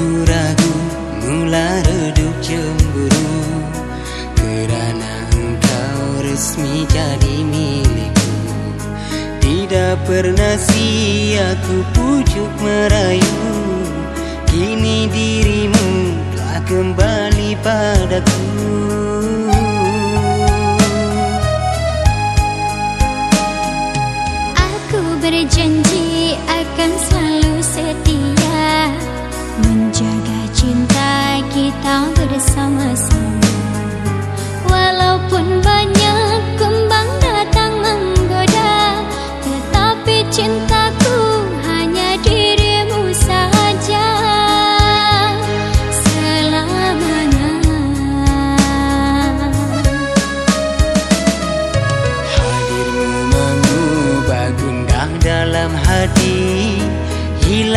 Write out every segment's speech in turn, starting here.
ku ragu mula redup cemburu. Kerana engkau resmi jadi milikku. Tidak pernah si aku pujuk merayu Kini dirimu telah kembali padaku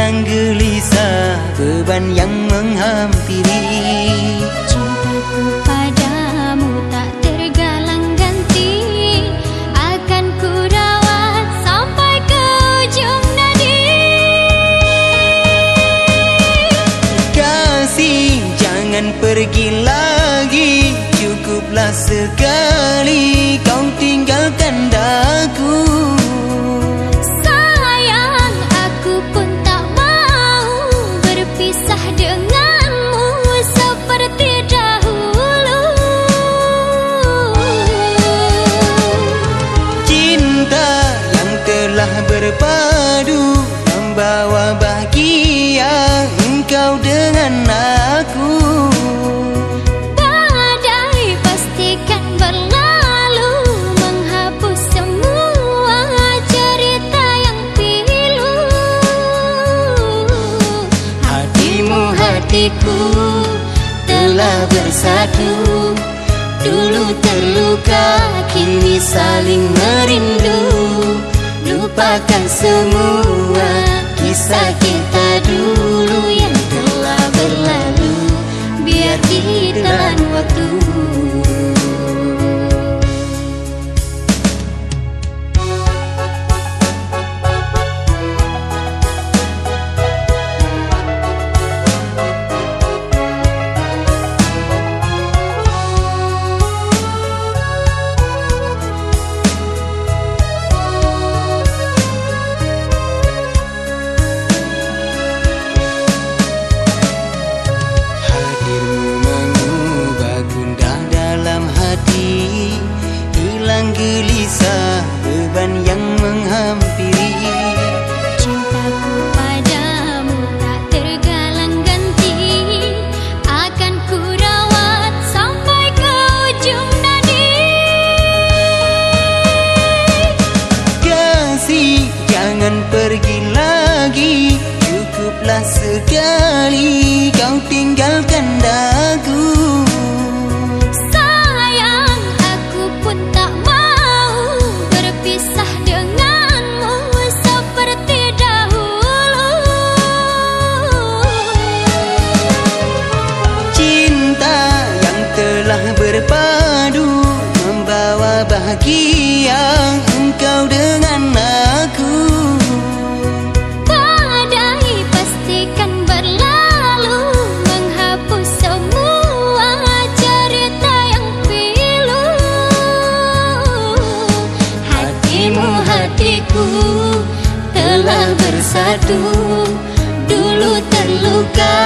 Hilang gelisah beban yang menghampiri. Cintaku padamu tak tergalang ganti Akan ku rawat sampai ke ujung nadi. Kasih jangan pergi lagi Cukuplah sekali kau tinggalkan telah berpadu Membawa bahagia engkau dengan aku. Badai pastikan berlalu Menghapus semua cerita yang pilu. Hatimu hatiku telah bersatu Dulu terluka kini saling merindu Lupakan semua kisah Hilang gelisah beban yang menghampiri. Cintaku padamu tak tergalang ganti Akan ku rawat sampai ke ujung nadi. Kasih jangan pergi lagi. Cukuplah sekali kau tinggalkan daku bahagia engkau dengan aku. Badai pastikan berlalu Menghapus semua cerita yang pilu. Hatimu hatiku telah bersatu Dulu terluka